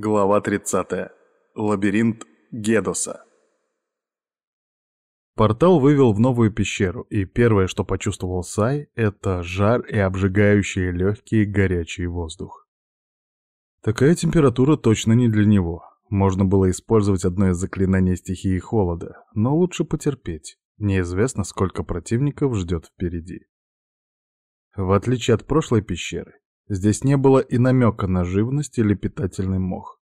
Глава 30. Лабиринт Гедоса. Портал вывел в новую пещеру, и первое, что почувствовал Сай, это жар и обжигающие легкие горячий воздух. Такая температура точно не для него. Можно было использовать одно из заклинаний стихии холода, но лучше потерпеть. Неизвестно, сколько противников ждет впереди. В отличие от прошлой пещеры, Здесь не было и намека на живность или питательный мох.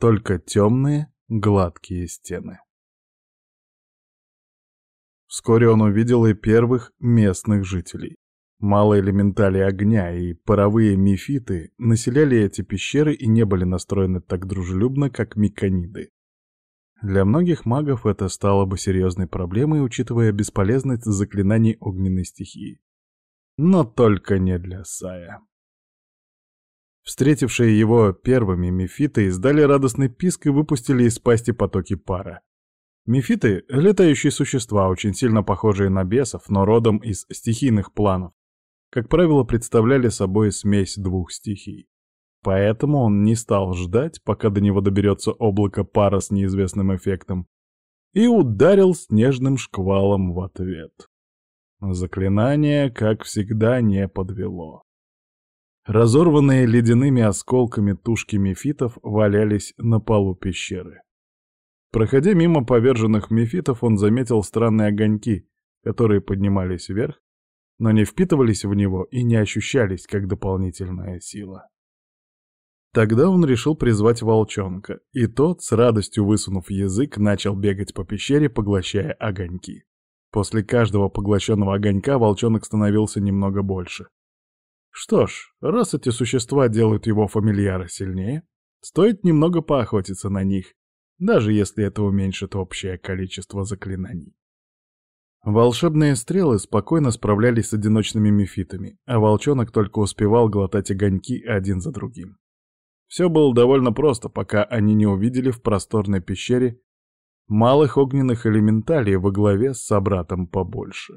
Только темные, гладкие стены. Вскоре он увидел и первых местных жителей. Малые элементали огня и паровые мифиты населяли эти пещеры и не были настроены так дружелюбно, как микониды. Для многих магов это стало бы серьезной проблемой, учитывая бесполезность заклинаний огненной стихии. Но только не для Сая. Встретившие его первыми мефиты издали радостный писк и выпустили из пасти потоки пара. Мефиты — летающие существа, очень сильно похожие на бесов, но родом из стихийных планов. Как правило, представляли собой смесь двух стихий. Поэтому он не стал ждать, пока до него доберется облако пара с неизвестным эффектом, и ударил снежным шквалом в ответ. Заклинание, как всегда, не подвело. Разорванные ледяными осколками тушки мефитов валялись на полу пещеры. Проходя мимо поверженных мефитов, он заметил странные огоньки, которые поднимались вверх, но не впитывались в него и не ощущались как дополнительная сила. Тогда он решил призвать волчонка, и тот, с радостью высунув язык, начал бегать по пещере, поглощая огоньки. После каждого поглощенного огонька волчонок становился немного больше. Что ж, раз эти существа делают его фамильяра сильнее, стоит немного поохотиться на них, даже если это уменьшит общее количество заклинаний. Волшебные стрелы спокойно справлялись с одиночными мифитами, а волчонок только успевал глотать огоньки один за другим. Все было довольно просто, пока они не увидели в просторной пещере малых огненных элементалей во главе с собратом побольше.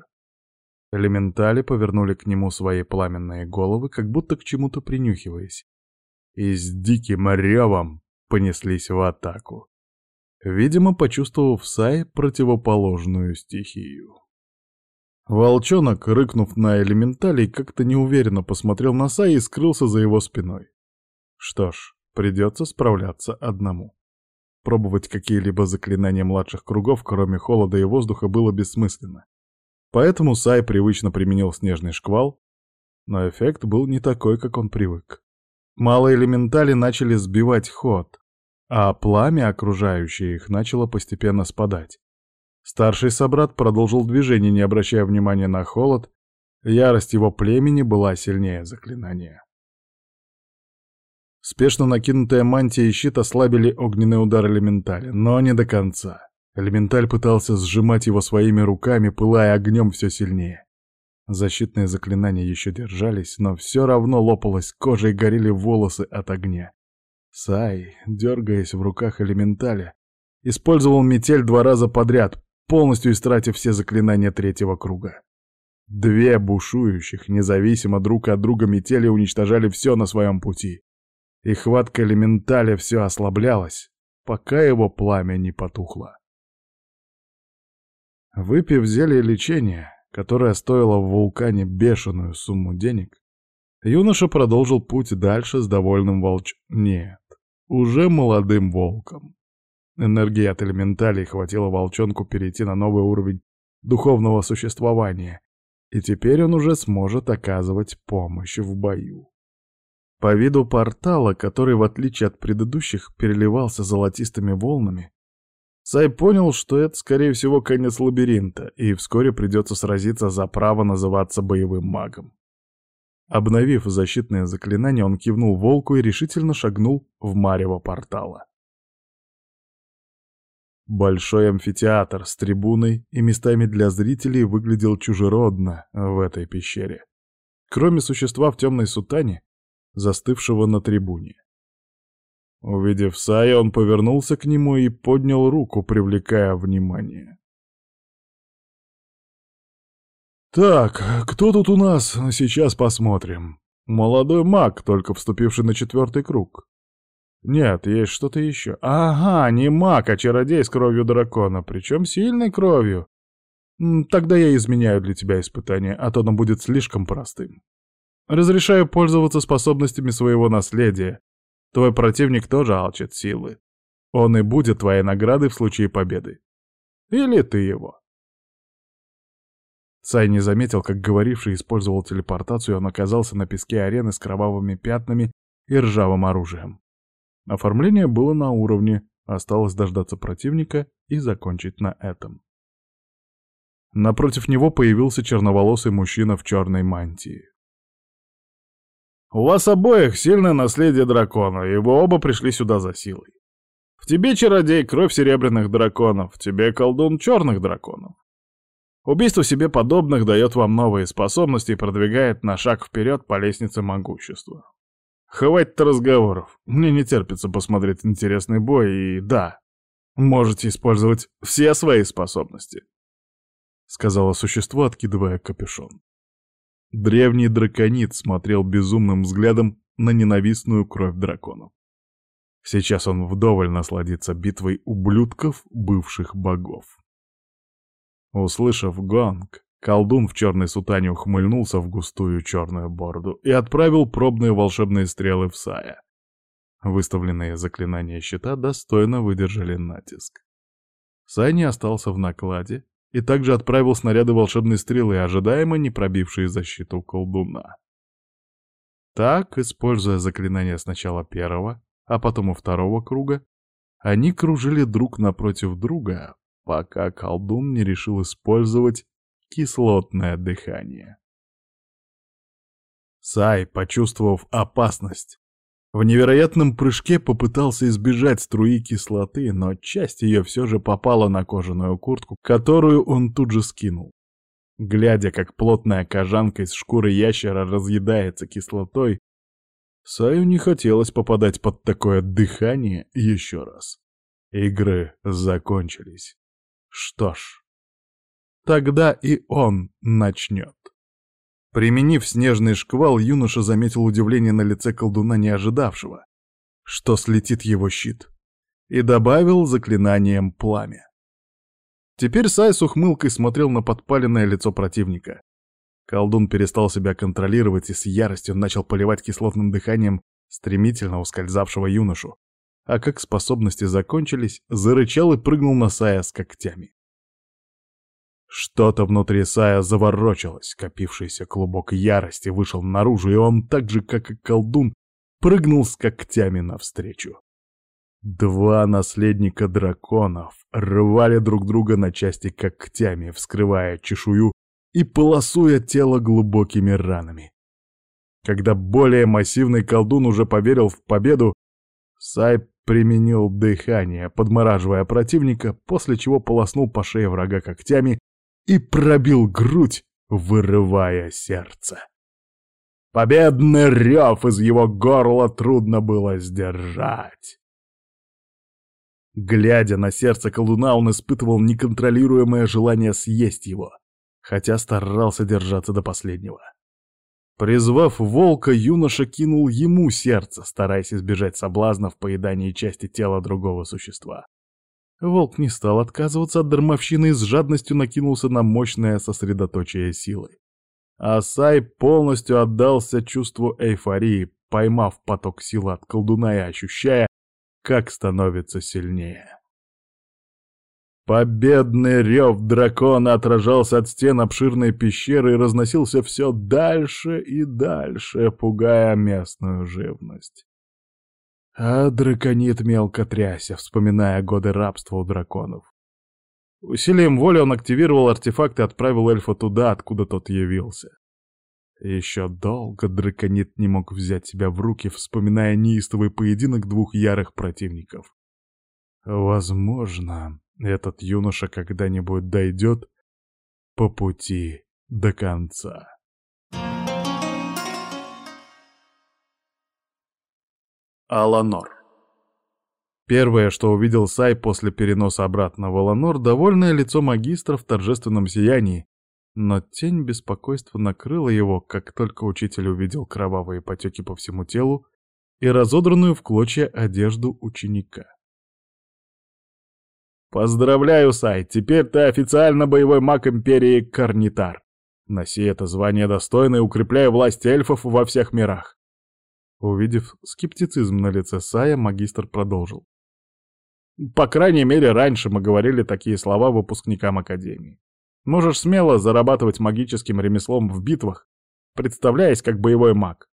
Элементали повернули к нему свои пламенные головы, как будто к чему-то принюхиваясь. И с диким ревом понеслись в атаку. Видимо, почувствовав Сай противоположную стихию. Волчонок, рыкнув на элементалей, как-то неуверенно посмотрел на Сай и скрылся за его спиной. Что ж, придется справляться одному. Пробовать какие-либо заклинания младших кругов, кроме холода и воздуха, было бессмысленно. Поэтому Сай привычно применил снежный шквал, но эффект был не такой, как он привык. Малые элементали начали сбивать ход, а пламя, окружающее их, начало постепенно спадать. Старший собрат продолжил движение, не обращая внимания на холод, ярость его племени была сильнее заклинания. Спешно накинутая мантия и щит ослабили огненный удар элементали, но не до конца. Элементаль пытался сжимать его своими руками, пылая огнем все сильнее. Защитные заклинания еще держались, но все равно лопалась кожа и горели волосы от огня. Сай, дергаясь в руках элементаля, использовал метель два раза подряд, полностью истратив все заклинания третьего круга. Две бушующих, независимо друг от друга метели уничтожали все на своем пути. И хватка элементаля все ослаблялась, пока его пламя не потухло. Выпив зелье лечения, которое стоило в вулкане бешеную сумму денег, юноша продолжил путь дальше с довольным волч... Нет, уже молодым волком. Энергии от элементалей хватило волчонку перейти на новый уровень духовного существования, и теперь он уже сможет оказывать помощь в бою. По виду портала, который, в отличие от предыдущих, переливался золотистыми волнами, Сай понял, что это, скорее всего, конец лабиринта, и вскоре придется сразиться за право называться боевым магом. Обновив защитное заклинание, он кивнул волку и решительно шагнул в марево портала. Большой амфитеатр с трибуной и местами для зрителей выглядел чужеродно в этой пещере. Кроме существа в темной сутане, застывшего на трибуне. Увидев Сая, он повернулся к нему и поднял руку, привлекая внимание. «Так, кто тут у нас? Сейчас посмотрим. Молодой маг, только вступивший на четвертый круг. Нет, есть что-то еще. Ага, не маг, а чародей с кровью дракона, причем сильной кровью. Тогда я изменяю для тебя испытание, а то оно будет слишком простым. Разрешаю пользоваться способностями своего наследия. Твой противник тоже алчит силы. Он и будет твоей наградой в случае победы. Или ты его. Сай не заметил, как говоривший использовал телепортацию, он оказался на песке арены с кровавыми пятнами и ржавым оружием. Оформление было на уровне, осталось дождаться противника и закончить на этом. Напротив него появился черноволосый мужчина в черной мантии. «У вас обоих сильное наследие дракона, и вы оба пришли сюда за силой. В тебе, чародей, кровь серебряных драконов, в тебе, колдун, черных драконов. Убийство себе подобных дает вам новые способности и продвигает на шаг вперед по лестнице могущества. Хватит разговоров. Мне не терпится посмотреть интересный бой, и да, можете использовать все свои способности. Сказала существо, откидывая капюшон. Древний драконит смотрел безумным взглядом на ненавистную кровь драконов. Сейчас он вдоволь насладится битвой ублюдков бывших богов. Услышав гонг, Колдун в черной сутане ухмыльнулся в густую черную бороду и отправил пробные волшебные стрелы в Сая. Выставленные заклинания щита достойно выдержали натиск. Сай не остался в накладе и также отправил снаряды волшебной стрелы, ожидаемо не пробившие защиту колдуна. Так, используя заклинания сначала первого, а потом и второго круга, они кружили друг напротив друга, пока колдун не решил использовать кислотное дыхание. Сай, почувствовав опасность, в невероятном прыжке попытался избежать струи кислоты, но часть ее все же попала на кожаную куртку, которую он тут же скинул. Глядя, как плотная кожанка из шкуры ящера разъедается кислотой, Саю не хотелось попадать под такое дыхание еще раз. Игры закончились. Что ж, Тогда и он начнет. Применив снежный шквал, юноша заметил удивление на лице колдуна, не ожидавшего, что слетит его щит, и добавил заклинанием пламя. Теперь Сай с ухмылкой смотрел на подпаленное лицо противника. Колдун перестал себя контролировать и с яростью начал поливать кислотным дыханием стремительно ускользавшего юношу, а как способности закончились, зарычал и прыгнул на Сая с когтями. Что-то внутри Сая заворочилось, копившийся клубок ярости вышел наружу, и он так же, как и колдун, прыгнул с когтями навстречу. Два наследника драконов рвали друг друга на части когтями, вскрывая чешую и полосуя тело глубокими ранами. Когда более массивный колдун уже поверил в победу, Сай применил дыхание, подмораживая противника, после чего полоснул по шее врага когтями и пробил грудь, вырывая сердце. Победный рев из его горла трудно было сдержать. Глядя на сердце колдуна, он испытывал неконтролируемое желание съесть его, хотя старался держаться до последнего. Призвав волка, юноша кинул ему сердце, стараясь избежать соблазна в поедании части тела другого существа. Волк не стал отказываться от дармовщины и с жадностью накинулся на мощное сосредоточие силы. Асай полностью отдался чувству эйфории, поймав поток силы от колдуна и ощущая, как становится сильнее. Победный рев дракона отражался от стен обширной пещеры и разносился все дальше и дальше, пугая местную живность. А драконит мелко тряся, вспоминая годы рабства у драконов. Усилием воли он активировал артефакт и отправил эльфа туда, откуда тот явился. Еще долго драконит не мог взять себя в руки, вспоминая неистовый поединок двух ярых противников. Возможно, этот юноша когда-нибудь дойдет по пути до конца. Аланор. Первое, что увидел Сай после переноса обратно в Аланор, довольное лицо магистра в торжественном сиянии, но тень беспокойства накрыла его, как только учитель увидел кровавые потеки по всему телу и разодранную в клочья одежду ученика. «Поздравляю, Сай, теперь ты официально боевой маг Империи Карнитар. Носи это звание достойно и укрепляй власть эльфов во всех мирах». Увидев скептицизм на лице Сая, магистр продолжил. «По крайней мере, раньше мы говорили такие слова выпускникам Академии. Можешь смело зарабатывать магическим ремеслом в битвах, представляясь как боевой маг.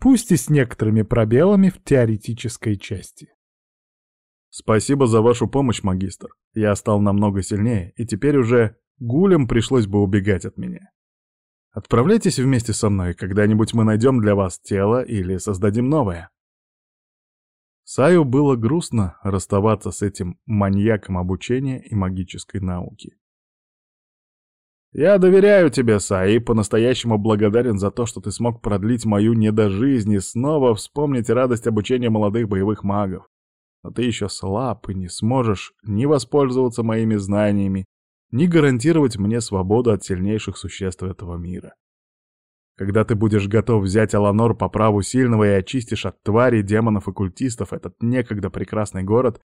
Пусть и с некоторыми пробелами в теоретической части. Спасибо за вашу помощь, магистр. Я стал намного сильнее, и теперь уже гулям пришлось бы убегать от меня. Отправляйтесь вместе со мной, когда-нибудь мы найдем для вас тело или создадим новое. Саю было грустно расставаться с этим маньяком обучения и магической науки. «Я доверяю тебе, Сай, и по-настоящему благодарен за то, что ты смог продлить мою недожизнь и снова вспомнить радость обучения молодых боевых магов но ты еще слаб и не сможешь ни воспользоваться моими знаниями, ни гарантировать мне свободу от сильнейших существ этого мира. Когда ты будешь готов взять Аланор по праву сильного и очистишь от тварей, демонов и культистов этот некогда прекрасный город,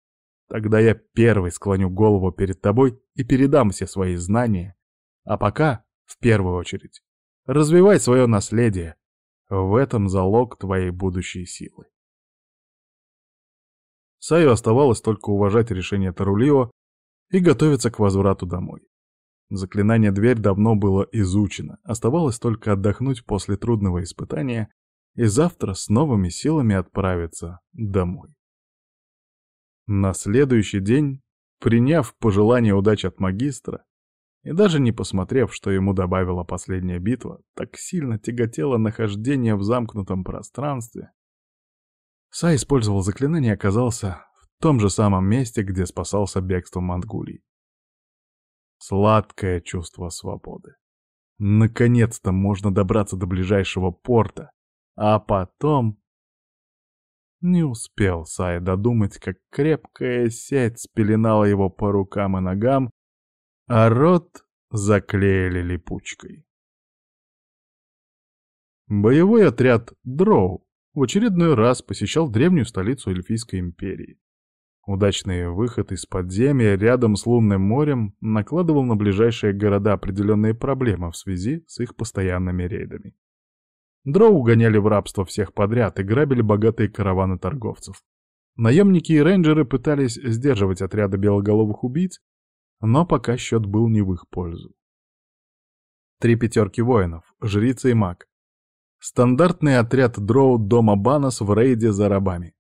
тогда я первый склоню голову перед тобой и передам все свои знания. А пока, в первую очередь, развивай свое наследие. В этом залог твоей будущей силы. Саю оставалось только уважать решение Тарулио и готовиться к возврату домой. Заклинание «Дверь» давно было изучено, оставалось только отдохнуть после трудного испытания и завтра с новыми силами отправиться домой. На следующий день, приняв пожелание удачи от магистра, и даже не посмотрев, что ему добавила последняя битва, так сильно тяготело нахождение в замкнутом пространстве, Сай использовал заклинание и оказался том же самом месте, где спасался бегством Монголии. Сладкое чувство свободы. Наконец-то можно добраться до ближайшего порта, а потом... Не успел Сай додумать, как крепкая сеть спеленала его по рукам и ногам, а рот заклеили липучкой. Боевой отряд Дроу в очередной раз посещал древнюю столицу Эльфийской империи. Удачный выход из подземья рядом с лунным морем накладывал на ближайшие города определенные проблемы в связи с их постоянными рейдами. Дроу гоняли в рабство всех подряд и грабили богатые караваны торговцев. Наемники и рейнджеры пытались сдерживать отряды белоголовых убийц, но пока счет был не в их пользу. Три пятерки воинов, жрица и маг, Стандартный отряд дроу дома Банос в рейде за рабами.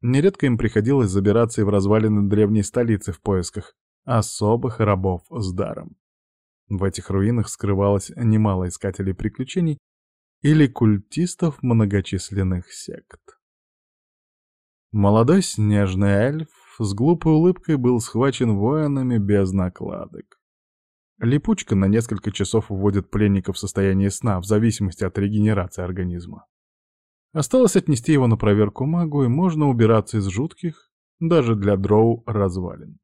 Нередко им приходилось забираться и в развалины древней столицы в поисках особых рабов с даром. В этих руинах скрывалось немало искателей приключений или культистов многочисленных сект. Молодой снежный эльф с глупой улыбкой был схвачен воинами без накладок. Липучка на несколько часов вводит пленника в состояние сна, в зависимости от регенерации организма. Осталось отнести его на проверку магу, и можно убираться из жутких, даже для дроу, развалин.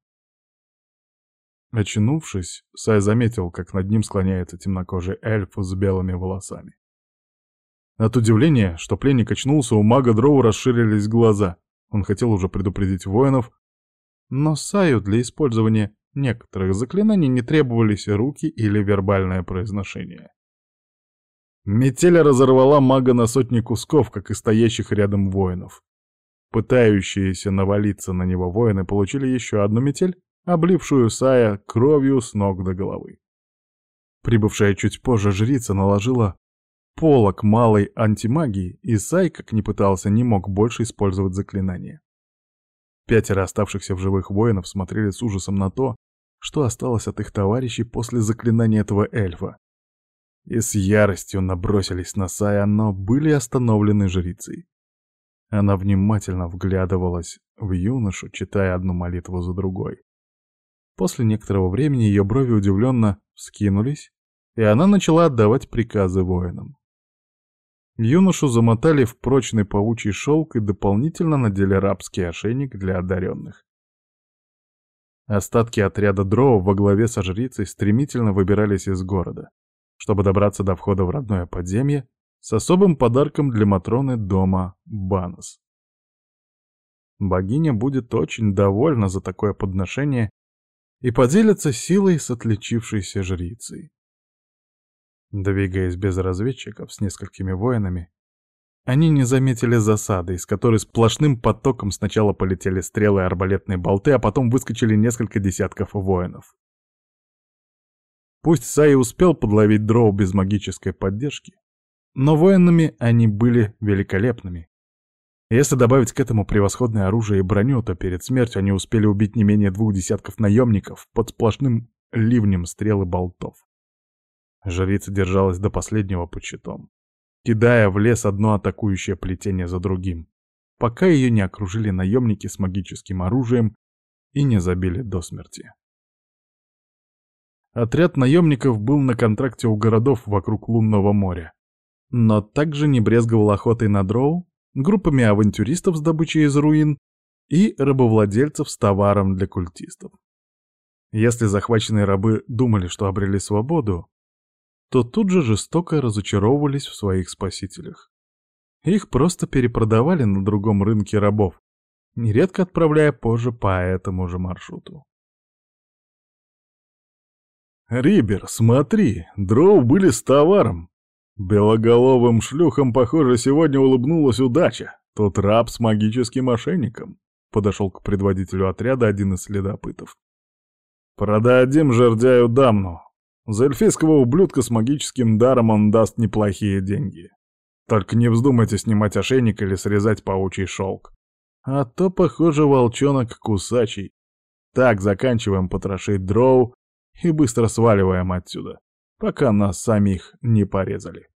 Очнувшись, Сай заметил, как над ним склоняется темнокожий эльф с белыми волосами. От удивления, что пленник очнулся, у мага дроу расширились глаза. Он хотел уже предупредить воинов, но Саю для использования некоторых заклинаний не требовались руки или вербальное произношение. Метель разорвала мага на сотни кусков, как и стоящих рядом воинов. Пытающиеся навалиться на него воины получили еще одну метель, облившую Сая кровью с ног до головы. Прибывшая чуть позже жрица наложила полок малой антимагии, и Сай, как ни пытался, не мог больше использовать заклинания. Пятеро оставшихся в живых воинов смотрели с ужасом на то, что осталось от их товарищей после заклинания этого эльфа. И с яростью набросились на Сая, но были остановлены жрицей. Она внимательно вглядывалась в юношу, читая одну молитву за другой. После некоторого времени ее брови удивленно вскинулись, и она начала отдавать приказы воинам. Юношу замотали в прочный паучий шелк и дополнительно надели рабский ошейник для одаренных. Остатки отряда дроу во главе со жрицей стремительно выбирались из города, чтобы добраться до входа в родное подземье с особым подарком для Матроны дома Банос. Богиня будет очень довольна за такое подношение и поделится силой с отличившейся жрицей. Двигаясь без разведчиков с несколькими воинами, они не заметили засады, из которой сплошным потоком сначала полетели стрелы и арбалетные болты, а потом выскочили несколько десятков воинов. Пусть Сай успел подловить дроу без магической поддержки, но воинами они были великолепными. Если добавить к этому превосходное оружие и броню, то перед смертью они успели убить не менее двух десятков наемников под сплошным ливнем стрел и болтов. Жрица держалась до последнего почетом, кидая в лес одно атакующее плетение за другим, пока ее не окружили наемники с магическим оружием и не забили до смерти. Отряд наемников был на контракте у городов вокруг Лунного моря, но также не брезговал охотой на дроу, группами авантюристов с добычей из руин и рабовладельцев с товаром для культистов. Если захваченные рабы думали, что обрели свободу, то тут же жестоко разочаровывались в своих спасителях. Их просто перепродавали на другом рынке рабов, нередко отправляя позже по этому же маршруту. «Рибер, смотри, дров были с товаром!» Белоголовым шлюхам, похоже, сегодня улыбнулась удача. Тот раб с магическим мошенником. Подошел к предводителю отряда один из следопытов. «Продадим жердяю дамну. За эльфийского ублюдка с магическим даром он даст неплохие деньги. Только не вздумайте снимать ошейник или срезать паучий шелк. А то, похоже, волчонок кусачий. Так, заканчиваем потрошить дроу и быстро сваливаем отсюда, пока нас самих не порезали.